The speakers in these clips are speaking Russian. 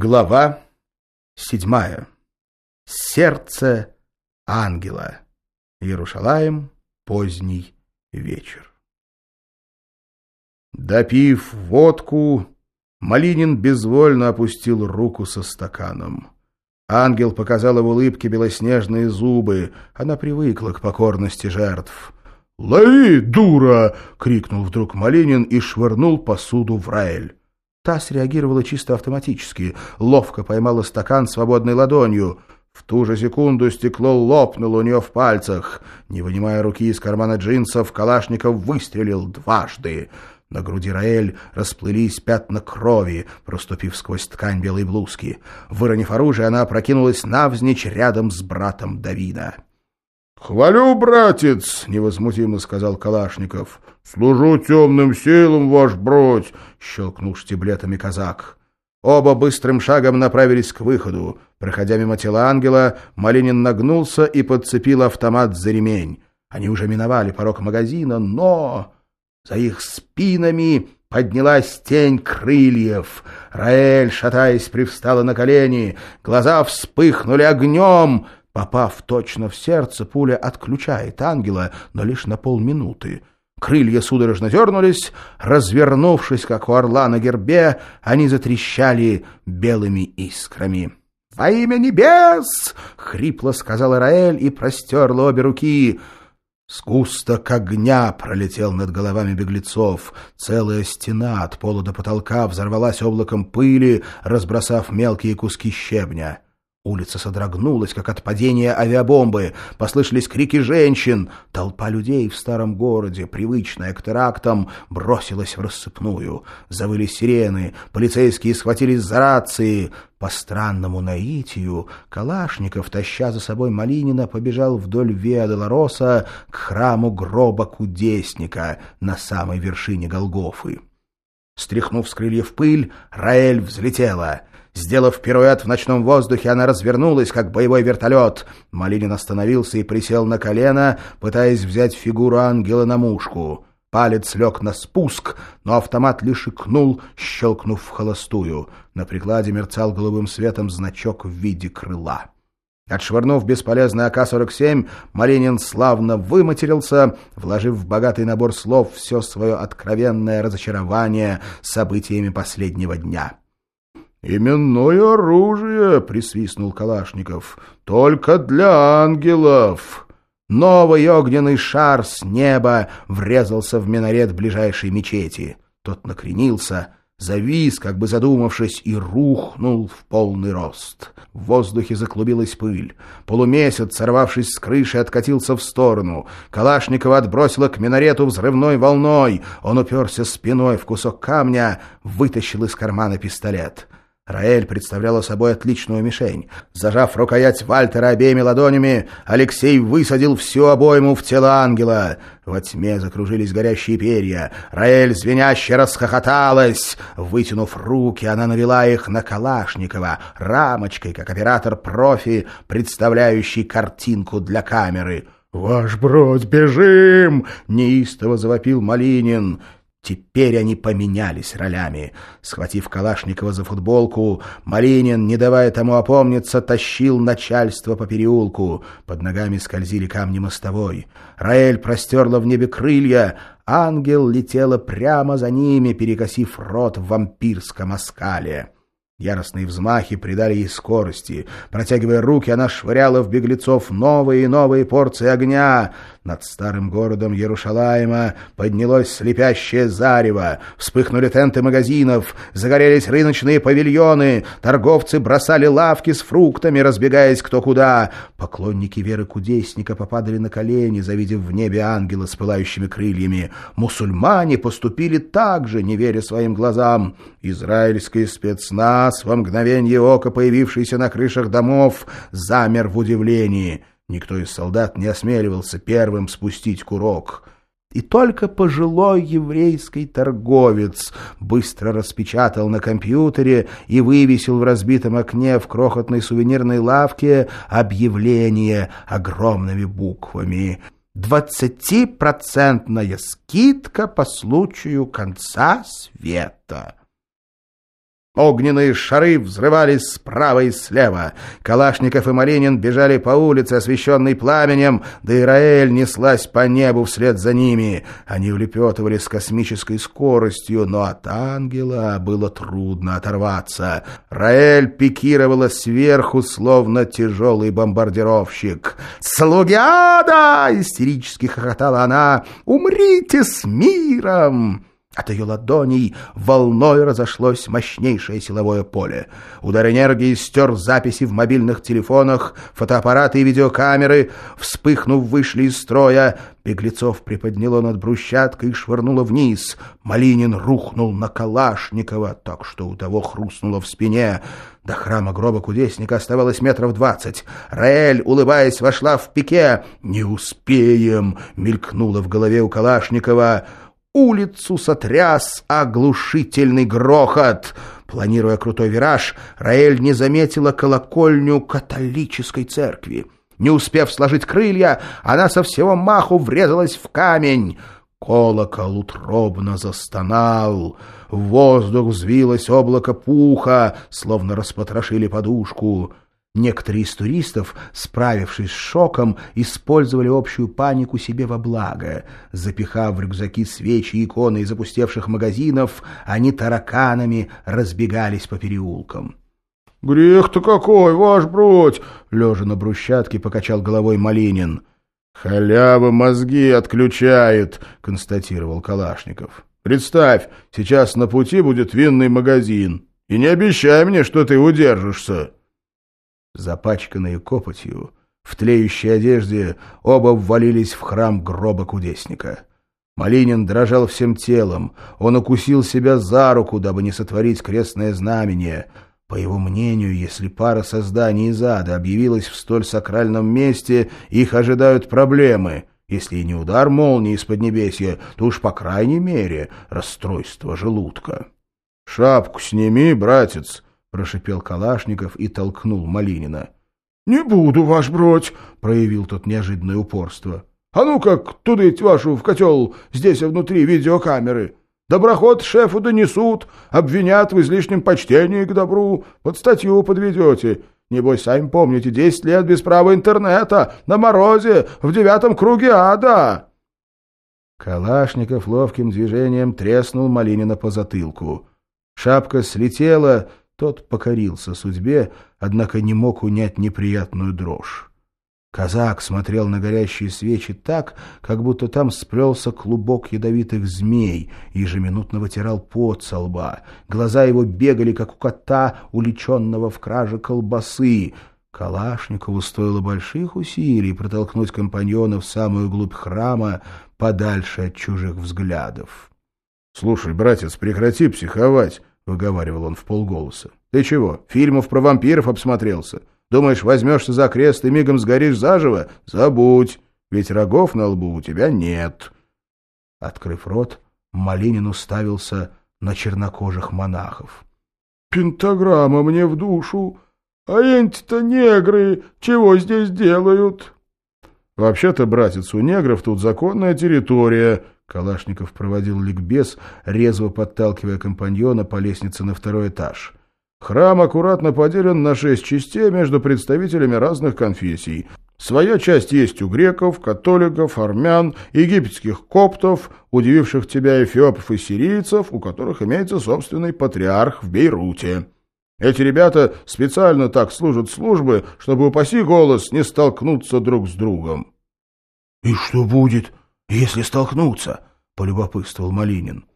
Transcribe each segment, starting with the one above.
Глава седьмая. Сердце ангела. Иерушалаем. Поздний вечер. Допив водку, Малинин безвольно опустил руку со стаканом. Ангел показала в улыбке белоснежные зубы. Она привыкла к покорности жертв. «Лови, дура!» — крикнул вдруг Малинин и швырнул посуду в Раэль. Та среагировала чисто автоматически, ловко поймала стакан свободной ладонью. В ту же секунду стекло лопнуло у нее в пальцах. Не вынимая руки из кармана джинсов, Калашников выстрелил дважды. На груди Раэль расплылись пятна крови, проступив сквозь ткань белой блузки. Выронив оружие, она опрокинулась навзничь рядом с братом Давида. «Хвалю, братец!» — невозмутимо сказал Калашников. «Служу темным силам, ваш бродь!» — щелкнул штиблетами казак. Оба быстрым шагом направились к выходу. Проходя мимо тела ангела, Малинин нагнулся и подцепил автомат за ремень. Они уже миновали порог магазина, но... За их спинами поднялась тень крыльев. Раэль, шатаясь, привстала на колени. Глаза вспыхнули огнем — Попав точно в сердце, пуля отключает ангела, но лишь на полминуты. Крылья судорожно дернулись, развернувшись, как у орла на гербе, они затрещали белыми искрами. «Во имя небес!» — хрипло сказала Раэль и простерла обе руки. Сгусток огня пролетел над головами беглецов. Целая стена от пола до потолка взорвалась облаком пыли, разбросав мелкие куски щебня. Улица содрогнулась, как от падения авиабомбы. Послышались крики женщин. Толпа людей в старом городе, привычная к терактам, бросилась в рассыпную. Завыли сирены, полицейские схватились за рации. По странному наитию Калашников, таща за собой Малинина, побежал вдоль Виа-Долороса к храму гроба кудесника на самой вершине Голгофы. Стряхнув с крыльев пыль, Раэль взлетела — Сделав пируэт в ночном воздухе, она развернулась, как боевой вертолет. Малинин остановился и присел на колено, пытаясь взять фигуру ангела на мушку. Палец лег на спуск, но автомат лишь икнул, щелкнув в холостую. На прикладе мерцал голубым светом значок в виде крыла. Отшвырнув бесполезный АК-47, Малинин славно выматерился, вложив в богатый набор слов все свое откровенное разочарование событиями последнего дня. «Именное оружие!» — присвистнул Калашников. «Только для ангелов!» Новый огненный шар с неба врезался в минарет ближайшей мечети. Тот накренился, завис, как бы задумавшись, и рухнул в полный рост. В воздухе заклубилась пыль. Полумесяц, сорвавшись с крыши, откатился в сторону. Калашникова отбросила к минарету взрывной волной. Он уперся спиной в кусок камня, вытащил из кармана пистолет. Раэль представляла собой отличную мишень. Зажав рукоять Вальтера обеими ладонями, Алексей высадил всю обойму в тело ангела. Во тьме закружились горящие перья. Раэль звеняще расхохоталась. Вытянув руки, она навела их на Калашникова, рамочкой, как оператор-профи, представляющий картинку для камеры. «Ваш бродь, бежим!» — неистово завопил Малинин. Теперь они поменялись ролями. Схватив Калашникова за футболку, Малинин, не давая тому опомниться, тащил начальство по переулку. Под ногами скользили камни мостовой. Раэль простерла в небе крылья. Ангел летела прямо за ними, перекосив рот в вампирском оскале. Яростные взмахи придали ей скорости. Протягивая руки, она швыряла в беглецов новые и новые порции огня. Над старым городом Ярушалаема поднялось слепящее зарево. Вспыхнули тенты магазинов, загорелись рыночные павильоны, торговцы бросали лавки с фруктами, разбегаясь кто куда. Поклонники веры кудесника попадали на колени, завидев в небе ангела с пылающими крыльями. Мусульмане поступили так же, не веря своим глазам. Израильский спецназ, во мгновение ока появившийся на крышах домов, замер в удивлении — Никто из солдат не осмеливался первым спустить курок. И только пожилой еврейский торговец быстро распечатал на компьютере и вывесил в разбитом окне в крохотной сувенирной лавке объявление огромными буквами «Двадцатипроцентная скидка по случаю конца света». Огненные шары взрывались справа и слева. Калашников и Малинин бежали по улице, освещенной пламенем, да и Раэль неслась по небу вслед за ними. Они улепетывали с космической скоростью, но от ангела было трудно оторваться. Раэль пикировала сверху, словно тяжелый бомбардировщик. «Слуги ада!» — истерически хохотала она. «Умрите с миром!» От ее ладоней волной разошлось мощнейшее силовое поле. Удар энергии стер записи в мобильных телефонах, фотоаппараты и видеокамеры, вспыхнув, вышли из строя. Беглецов приподняло над брусчаткой и швырнуло вниз. Малинин рухнул на Калашникова, так что у того хрустнуло в спине. До храма гроба кудесника оставалось метров двадцать. Раэль, улыбаясь, вошла в пике. «Не успеем!» — мелькнуло в голове у Калашникова — Улицу сотряс оглушительный грохот. Планируя крутой вираж, Раэль не заметила колокольню католической церкви. Не успев сложить крылья, она со всего маху врезалась в камень. Колокол утробно застонал. В воздух взвилось облако пуха, словно распотрошили подушку. Некоторые из туристов, справившись с шоком, использовали общую панику себе во благо. Запихав в рюкзаки свечи и иконы из опустевших магазинов, они тараканами разбегались по переулкам. — Грех-то какой, ваш бродь! — лежа на брусчатке покачал головой Малинин. — Халява мозги отключает, — констатировал Калашников. — Представь, сейчас на пути будет винный магазин. И не обещай мне, что ты удержишься. — Запачканные копотью, в тлеющей одежде, оба ввалились в храм гроба кудесника. Малинин дрожал всем телом, он укусил себя за руку, дабы не сотворить крестное знамение. По его мнению, если пара созданий из ада объявилась в столь сакральном месте, их ожидают проблемы. Если и не удар молнии из Поднебесья, то уж по крайней мере расстройство желудка. — Шапку сними, братец, — прошипел Калашников и толкнул Малинина. — Не буду, ваш бродь, — проявил тот неожиданное упорство. — А ну как тудыть вашу в котел, здесь внутри видеокамеры. Доброход шефу донесут, обвинят в излишнем почтении к добру, под статью подведете. Небось, сами помните, десять лет без права интернета, на морозе, в девятом круге ада. Калашников ловким движением треснул Малинина по затылку. Шапка слетела, тот покорился судьбе, однако не мог унять неприятную дрожь. Казак смотрел на горящие свечи так, как будто там сплелся клубок ядовитых змей, ежеминутно вытирал пот со лба. Глаза его бегали, как у кота, уличенного в краже колбасы. Калашникову стоило больших усилий протолкнуть компаньона в самую глубь храма, подальше от чужих взглядов. — Слушай, братец, прекрати психовать выговаривал он в полголоса. «Ты чего, фильмов про вампиров обсмотрелся? Думаешь, возьмешься за крест и мигом сгоришь заживо? Забудь, ведь рогов на лбу у тебя нет». Открыв рот, Малинин уставился на чернокожих монахов. «Пентаграмма мне в душу! А эти-то негры чего здесь делают?» «Вообще-то, братец, у негров тут законная территория», Калашников проводил ликбез, резво подталкивая компаньона по лестнице на второй этаж. Храм аккуратно поделен на шесть частей между представителями разных конфессий. Своя часть есть у греков, католиков, армян, египетских коптов, удививших тебя эфиопов и сирийцев, у которых имеется собственный патриарх в Бейруте. Эти ребята специально так служат службы, чтобы, упаси голос, не столкнуться друг с другом. — И что будет, если столкнуться? — полюбопытствовал Малинин.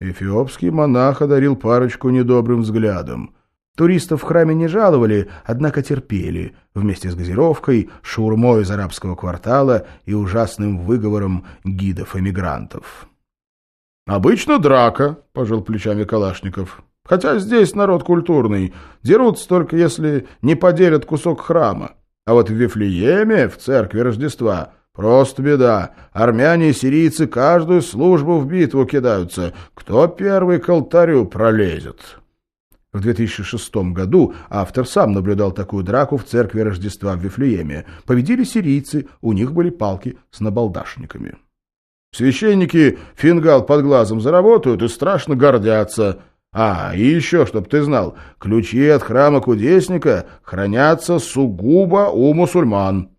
Эфиопский монах одарил парочку недобрым взглядом. Туристов в храме не жаловали, однако терпели, вместе с газировкой, шаурмой из арабского квартала и ужасным выговором гидов-эмигрантов. «Обычно драка», — пожал плечами Калашников. «Хотя здесь народ культурный. Дерутся только, если не поделят кусок храма. А вот в Вифлееме, в церкви Рождества, Просто беда. Армяне и сирийцы каждую службу в битву кидаются. Кто первый к алтарю пролезет? В 2006 году автор сам наблюдал такую драку в церкви Рождества в Вифлееме. Победили сирийцы, у них были палки с набалдашниками. Священники фингал под глазом заработают и страшно гордятся. А, и еще, чтоб ты знал, ключи от храма кудесника хранятся сугубо у мусульман.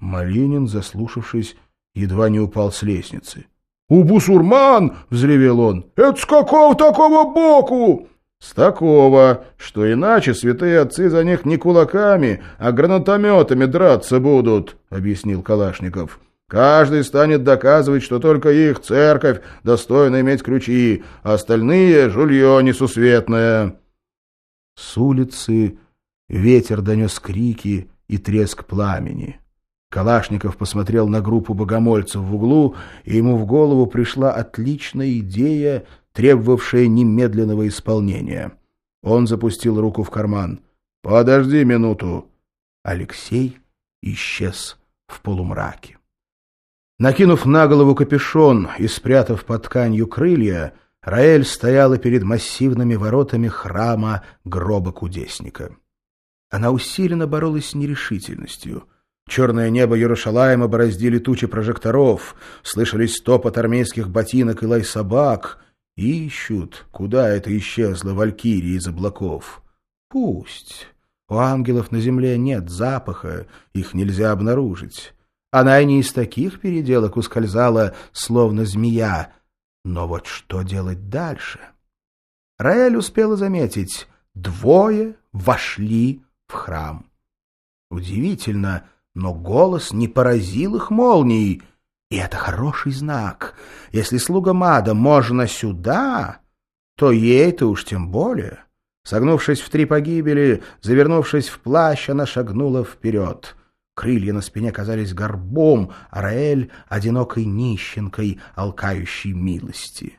Малинин, заслушавшись, едва не упал с лестницы. — У бусурман! — взревел он. — Это с какого такого боку? — С такого, что иначе святые отцы за них не кулаками, а гранатометами драться будут, — объяснил Калашников. Каждый станет доказывать, что только их церковь достойна иметь ключи, а остальные — жулье несусветное. С улицы ветер донес крики и треск пламени. Калашников посмотрел на группу богомольцев в углу, и ему в голову пришла отличная идея, требовавшая немедленного исполнения. Он запустил руку в карман. «Подожди минуту!» Алексей исчез в полумраке. Накинув на голову капюшон и спрятав под тканью крылья, Раэль стояла перед массивными воротами храма гроба кудесника. Она усиленно боролась с нерешительностью. Черное небо Ярушалаема бороздили тучи прожекторов, слышались топот армейских ботинок и лай собак. Ищут, куда это исчезла Валькирия из облаков. Пусть. У ангелов на земле нет запаха, их нельзя обнаружить. Она и не из таких переделок ускользала, словно змея. Но вот что делать дальше? Раэль успела заметить, двое вошли в храм. Удивительно, но голос не поразил их молнией, и это хороший знак. Если слуга Мада можно сюда, то ей-то уж тем более. Согнувшись в три погибели, завернувшись в плащ, она шагнула вперед — Крылья на спине казались горбом, а Раэль — одинокой нищенкой, алкающей милости.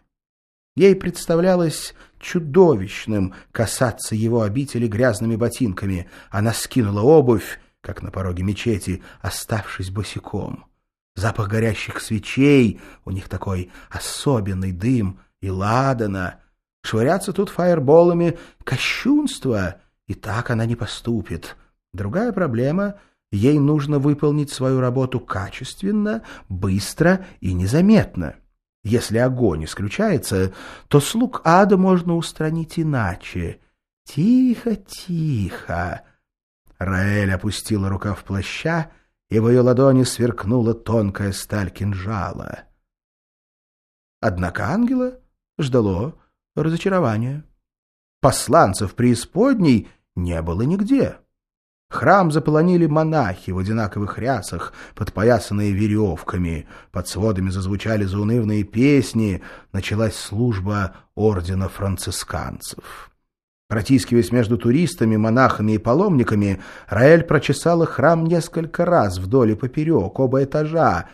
Ей представлялось чудовищным касаться его обители грязными ботинками. Она скинула обувь, как на пороге мечети, оставшись босиком. Запах горящих свечей, у них такой особенный дым, и ладана. Швыряться тут фаерболами — кощунство, и так она не поступит. Другая проблема — Ей нужно выполнить свою работу качественно, быстро и незаметно. Если огонь исключается, то слуг ада можно устранить иначе. Тихо, тихо. Раэль опустила рукав плаща, и в ее ладони сверкнула тонкая сталь кинжала. Однако ангела ждало разочарование. Посланцев преисподней не было нигде. Храм заполонили монахи в одинаковых рясах, подпоясанные веревками. Под сводами зазвучали заунывные песни. Началась служба ордена францисканцев. Протискиваясь между туристами, монахами и паломниками, Раэль прочесала храм несколько раз вдоль и поперек, оба этажа.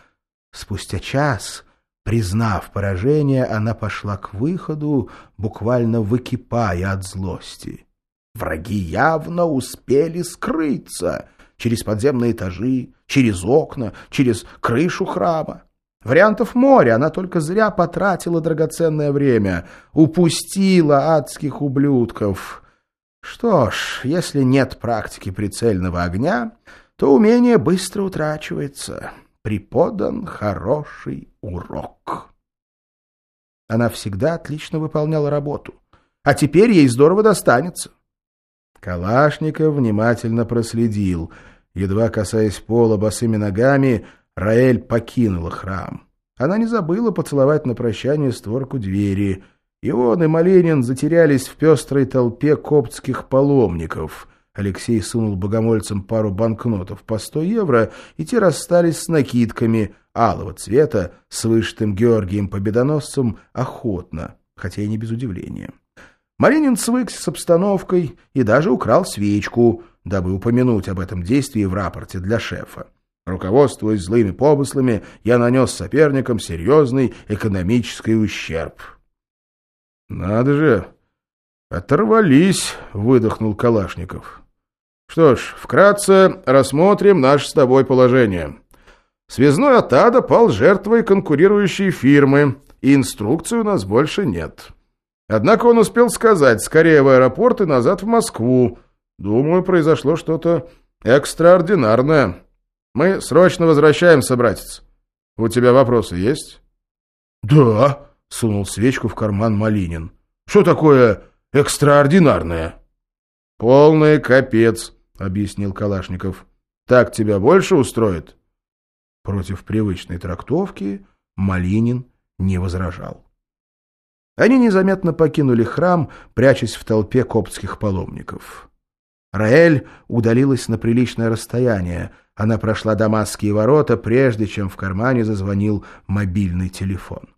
Спустя час, признав поражение, она пошла к выходу, буквально выкипая от злости. Враги явно успели скрыться через подземные этажи, через окна, через крышу храма. Вариантов море, она только зря потратила драгоценное время, упустила адских ублюдков. Что ж, если нет практики прицельного огня, то умение быстро утрачивается. Преподан хороший урок. Она всегда отлично выполняла работу, а теперь ей здорово достанется. Калашников внимательно проследил. Едва касаясь пола босыми ногами, Раэль покинула храм. Она не забыла поцеловать на прощание створку двери. И он, и Маленин затерялись в пестрой толпе коптских паломников. Алексей сунул богомольцам пару банкнотов по сто евро, и те расстались с накидками алого цвета с вышитым Георгием Победоносцем охотно, хотя и не без удивления. Маринин свыкся с обстановкой и даже украл свечку, дабы упомянуть об этом действии в рапорте для шефа. Руководствуясь злыми помыслами, я нанес соперникам серьезный экономический ущерб. — Надо же! Оторвались, — выдохнул Калашников. — Что ж, вкратце рассмотрим наше с тобой положение. Связной от ада пал жертвой конкурирующей фирмы, и инструкции у нас больше нет. — Однако он успел сказать «скорее в аэропорт и назад в Москву». Думаю, произошло что-то экстраординарное. Мы срочно возвращаемся, братец. У тебя вопросы есть? — Да, — сунул свечку в карман Малинин. — Что такое экстраординарное?» «Полный капец», — объяснил Калашников. «Так тебя больше устроит?» Против привычной трактовки Малинин не возражал. Они незаметно покинули храм, прячась в толпе коптских паломников. Раэль удалилась на приличное расстояние. Она прошла Дамасские ворота, прежде чем в кармане зазвонил мобильный телефон.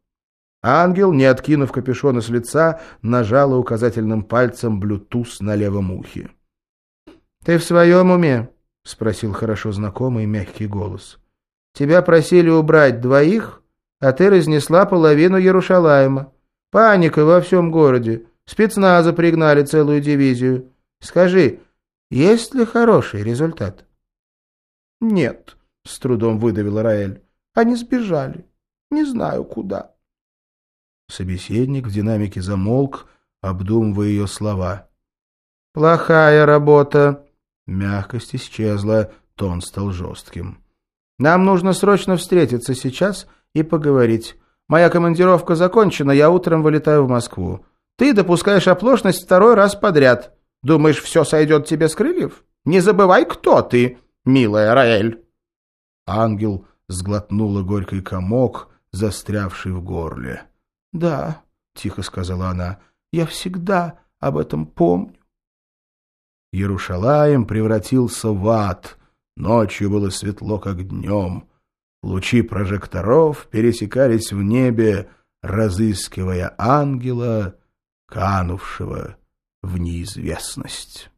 Ангел, не откинув капюшона с лица, нажала указательным пальцем блютуз на левом ухе. — Ты в своем уме? — спросил хорошо знакомый мягкий голос. — Тебя просили убрать двоих, а ты разнесла половину Ярушалайма. Паника во всем городе. Спецназа пригнали целую дивизию. Скажи, есть ли хороший результат? — Нет, — с трудом выдавила Раэль. — Они сбежали. Не знаю, куда. Собеседник в динамике замолк, обдумывая ее слова. — Плохая работа. Мягкость исчезла, тон стал жестким. — Нам нужно срочно встретиться сейчас и поговорить. Моя командировка закончена, я утром вылетаю в Москву. Ты допускаешь оплошность второй раз подряд. Думаешь, все сойдет тебе с крыльев? Не забывай, кто ты, милая Раэль. Ангел сглотнула горький комок, застрявший в горле. — Да, — тихо сказала она, — я всегда об этом помню. Ярушалаем превратился в ад. Ночью было светло, как днем. Лучи прожекторов пересекались в небе, разыскивая ангела, канувшего в неизвестность.